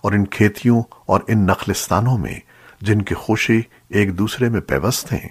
اور ان کھیتیوں اور ان نخلستانوں میں جن کی خوشی ایک دوسرے میں پیوست ہیں۔